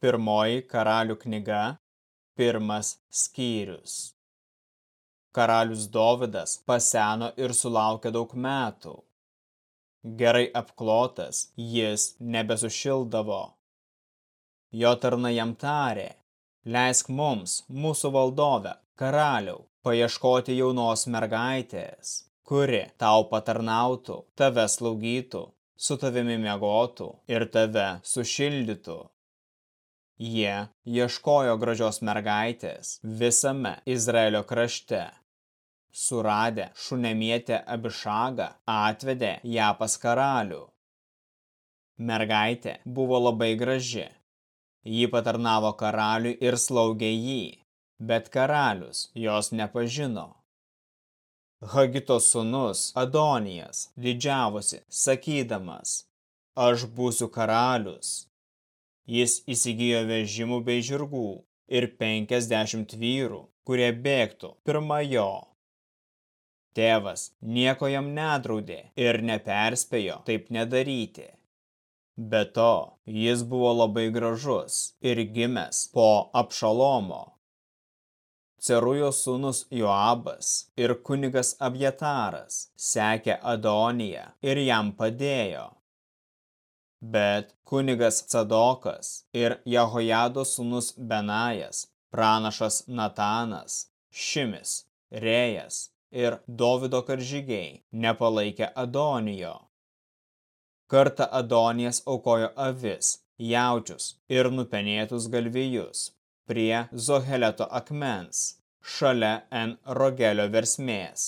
Pirmoji karalių knyga, pirmas skyrius. Karalius Dovidas paseno ir sulaukė daug metų. Gerai apklotas, jis nebesušildavo. Jo tarna jam tarė, leisk mums, mūsų valdove, karaliau, paieškoti jaunos mergaitės, kuri tau patarnautų, tave slaugytų, su tavimi miegotų ir tave sušildytų. Jie ieškojo gražios mergaitės visame Izraelio krašte. Suradę šunemietę Abišagą, atvedė ją pas karalių. Mergaitė buvo labai graži. Ji patarnavo karaliui ir slaugė jį, bet karalius jos nepažino. Hagito sūnus Adonijas didžiavosi, sakydamas, aš būsiu karalius Jis įsigijo vežimų bei žirgų ir penkiasdešimt vyrų, kurie bėgtų pirma jo. Tėvas nieko jam nedraudė ir neperspėjo taip nedaryti. Be to, jis buvo labai gražus ir gimęs po apšalomo. Cerujo sūnus Joabas ir kunigas Abjataras sekė Adoniją ir jam padėjo. Bet kunigas Cadokas ir Jehojado sūnus Benajas, pranašas Natanas, Šimis, Rėjas ir Dovido karžygiai nepalaikė Adonijo. Kartą Adonijas aukojo avis, jaučius ir nupenėtus galvijus prie Zoheleto akmens, šalia N rogelio versmės.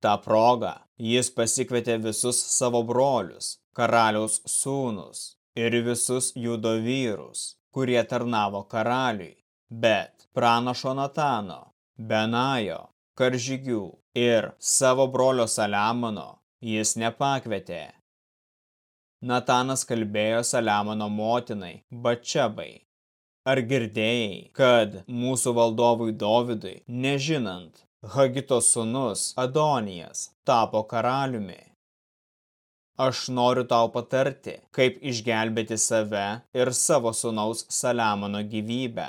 Ta proga jis pasikvietė visus savo brolius karaliaus sūnus ir visus judo vyrus, kurie tarnavo karaliui, bet pranašo Natano, Benajo, karžygių ir savo brolio Saliamono jis nepakvietė. Natanas kalbėjo Saliamono motinai, Bačebai. Ar girdėjai, kad mūsų valdovui Dovidui, nežinant, Hagito sūnus Adonijas tapo karaliumi? Aš noriu tau patarti, kaip išgelbėti save ir savo sunaus Saliamono gyvybę.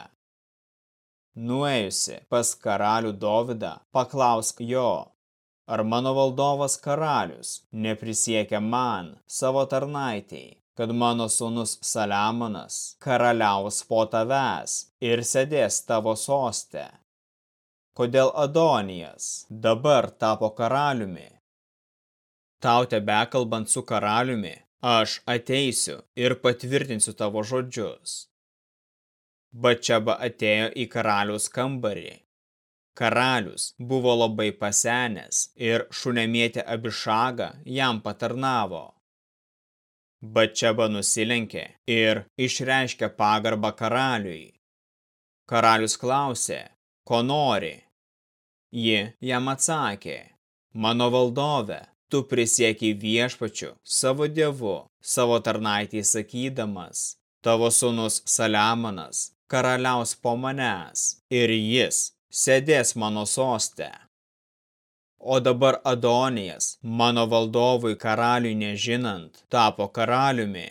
Nuėjusi pas karalių Dovydą, paklausk jo, ar mano valdovas karalius neprisiekia man, savo tarnaitėjai, kad mano sūnus Saliamonas karaliaus po tavęs ir sėdės tavo soste. Kodėl Adonijas dabar tapo karaliumi Tau tebekalbant su karaliumi, aš ateisiu ir patvirtinsiu tavo žodžius. Bačeba atėjo į karalius kambarį. Karalius buvo labai pasenęs ir šunemietė abišaga jam patarnavo. Bačeba nusilenkė ir išreiškė pagarbą karaliui. Karalius klausė, ko nori. Ji jam atsakė, mano valdove, Tu prisiekiai viešpačiu, savo dievu, savo tarnaitį sakydamas, tavo sūnus Saliamonas karaliaus po manęs ir jis sėdės mano soste. O dabar Adonijas, mano valdovui karaliui nežinant, tapo karaliumi.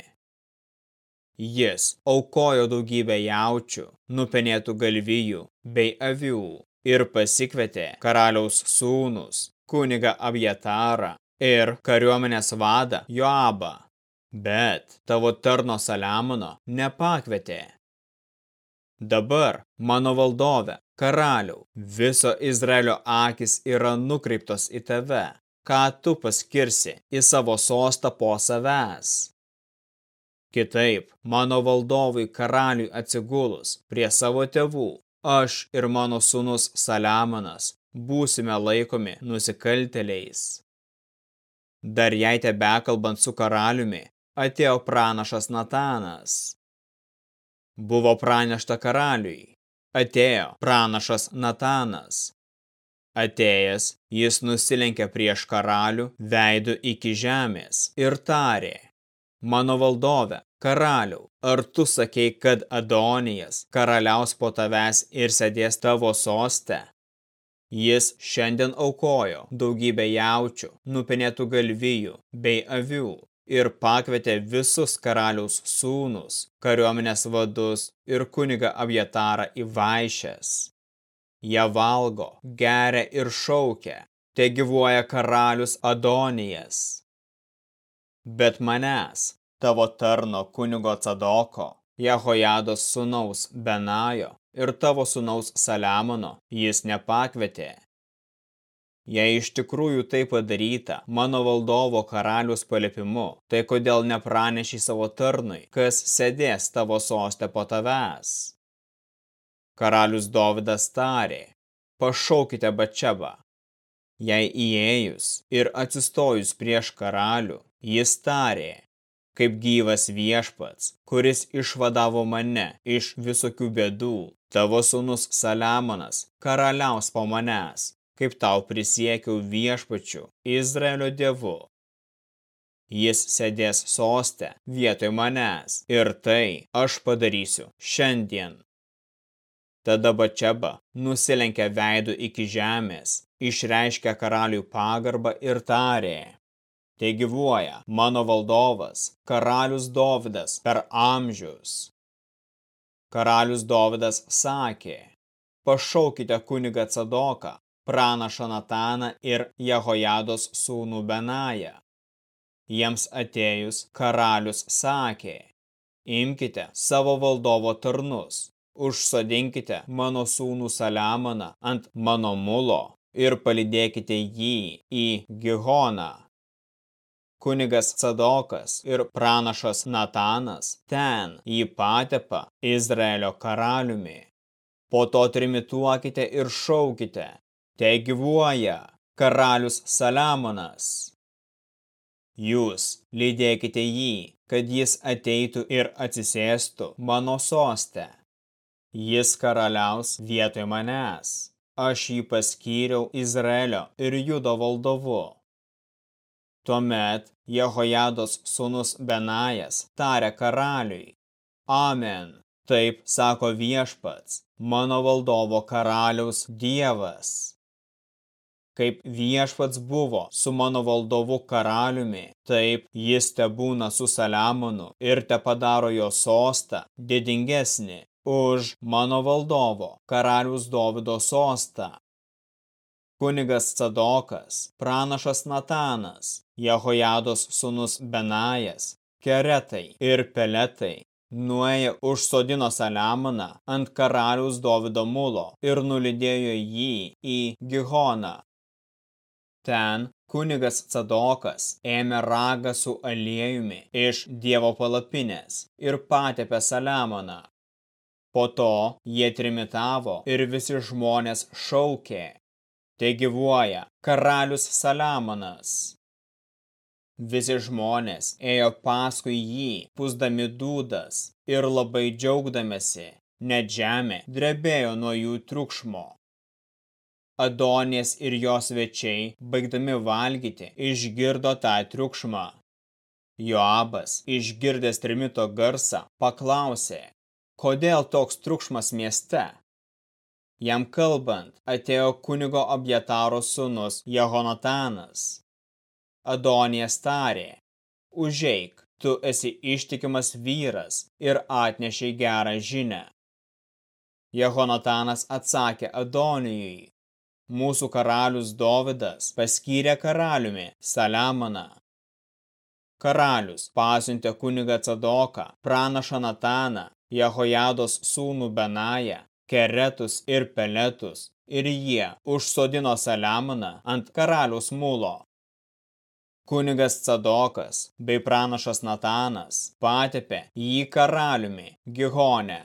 Jis aukojo daugybę jaučių, nupenėtų galvijų bei avių ir pasikvietė karaliaus sūnus, kuniga Abjatarą ir kariuomenės vadą Joabą, bet tavo tarno Saliamono nepakvietė. Dabar, mano valdove, karaliau, viso Izraelio akis yra nukreiptos į tave, ką tu paskirsi į savo sostą po savęs. Kitaip, mano valdovui karaliui atsigulus prie savo tėvų, aš ir mano sūnus Saliamonas būsime laikomi nusikalteliais. Dar jai tebekalbant su karaliumi, atėjo pranašas Natanas. Buvo pranešta karaliui. Atėjo pranašas Natanas. Atėjęs, jis nusilenkė prieš karalių veidų iki žemės ir tarė, mano valdove, karaliau, ar tu sakei, kad Adonijas karaliaus po tavęs ir sėdės tavo soste? Jis šiandien aukojo daugybę jaučių, nupenėtų galvijų bei avių ir pakvietė visus karaliaus sūnus, kariuomenės vadus ir kuniga Abjatarą į vaišes. Jie valgo, geria ir šaukia, te gyvuoja karalius Adonijas. Bet manęs, tavo tarno kunigo Cadoko, Jehojados sūnaus Benajo ir tavo sūnaus Saliamono jis nepakvietė. Jei iš tikrųjų tai padaryta mano valdovo karalius paliepimu, tai kodėl nepranešiai savo tarnui, kas sėdės tavo sostę po tavęs? Karalius Dovydas tarė, pašaukite Bačebą. Jei įėjus ir atsistojus prieš karalių, jis tarė, kaip gyvas viešpats, kuris išvadavo mane iš visokių bėdų, tavo sūnus Saliamonas karaliaus po manęs, kaip tau prisiekiau viešpačiu, Izraelio dievu. Jis sėdės soste vietoj manęs ir tai aš padarysiu šiandien. Tada Bačeba nusilenkė veidų iki žemės, išreiškė karaliui pagarbą ir tarė. Tai gyvuoja mano valdovas, karalius Dovydas per amžius. Karalius Dovydas sakė, pašaukite kunigą Cadoką, pranašą Nataną ir Jehojados sūnų Benają. Jiems atėjus karalius sakė, imkite savo valdovo tarnus, užsodinkite mano sūnų Saliamoną ant mano mulo ir palidėkite jį į Gihoną. Kunigas Cadokas ir pranašas Natanas ten jį patepa Izraelio karaliumi. Po to trimituokite ir šaukite, te gyvuoja karalius Saliamonas. Jūs lydėkite jį, kad jis ateitų ir atsisėstų mano soste. Jis karaliaus vietoj manęs. Aš jį paskyriau Izraelio ir Judo valdovu. Tuomet Jehojados sūnus Benajas tarė karaliui. Amen. Taip sako viešpats, mano valdovo karaliaus dievas kaip viešpats buvo su mano valdovu karaliumi, taip jis te būna su Saliamonu ir te padaro jo sostą didingesnį už mano valdovo karalius Dovido sostą. Kunigas Cadokas, pranašas Natanas, Jehojados sūnus Benajas, Keretai ir Peletai nuėję užsodino Saliamoną ant karaliaus Dovido mulo ir nulidėjo jį į Gihoną, Ten kunigas Cadokas ėmė ragą su aliejumi iš dievo palapinės ir patepė Saliamoną. Po to jie trimitavo ir visi žmonės šaukė. Tai gyvuoja karalius Saliamonas. Visi žmonės ėjo paskui jį, pusdami dūdas ir labai džiaugdamėsi, net žemė drebėjo nuo jų triukšmo. Adonės ir jos svečiai, baigdami valgyti, išgirdo tą triukšmą. Joabas, išgirdęs trimito garsą, paklausė, kodėl toks triukšmas mieste? Jam kalbant, atėjo kunigo Abjataro sūnus Jehonatanas. Adonijas tarė, užeik, tu esi ištikimas vyras ir atnešiai gerą žinę. Jehonatanas atsakė Adonijui, mūsų karalius Dovidas paskyrė karaliumi Saliamoną. Karalius pasiuntė kunigą Cadoką, pranašą Nataną, Jehojados sūnų Benają, Keretus ir Peletus, ir jie užsodino Saliamoną ant karaliaus mulo. Kunigas Cadokas bei pranašas Natanas patepė jį karaliumi Gihone.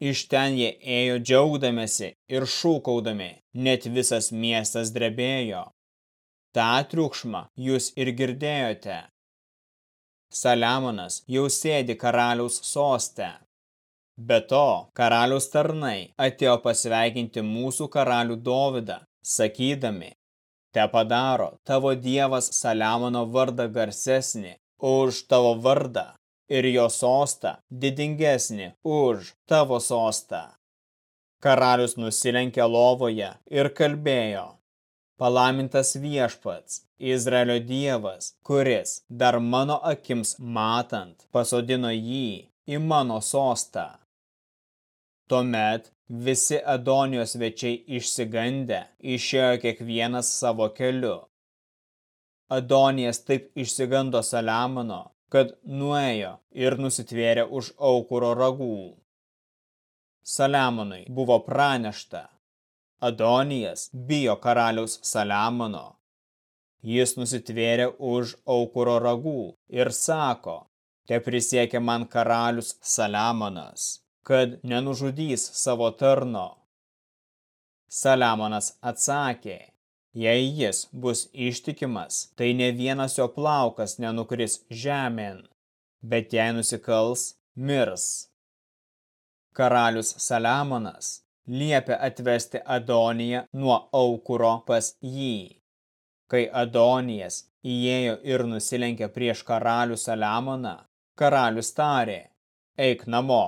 Iš ten jie ėjo džiaugdamėsi ir šūkaudami, net visas miestas drebėjo. Ta triukšmą jūs ir girdėjote. Saliamonas jau sėdi karaliaus soste. Be to, karaliaus tarnai atėjo pasveikinti mūsų karalių Dovydą, sakydami, te padaro tavo dievas Saliamono vardą garsesnį už tavo vardą ir jo sostą didingesnį už tavo sostą. Karalius nusilenkė lovoje ir kalbėjo, Palamintas viešpats, Izraelio dievas, kuris dar mano akims matant pasodino jį į mano sostą. Tuomet visi Adonijos svečiai išsigandę išėjo kiekvienas savo keliu. Adonijas taip išsigando Saliamono, kad nuėjo ir nusitvėrė už aukuro ragų. Saliamonui buvo pranešta. Adonijas bijo karaliaus Saliamono. Jis nusitvėrė už aukuro ragų ir sako, te prisiekė man karalius Saliamonas kad nenužudys savo tarno. Saliamonas atsakė, jei jis bus ištikimas, tai ne vienas jo plaukas nenukris žemėn, bet jei nusikals, mirs. Karalius Saliamonas liepė atvesti Adoniją nuo aukuro pas jį. Kai Adonijas įėjo ir nusilenkė prieš karalių Saliamoną, karalius tarė, eik namo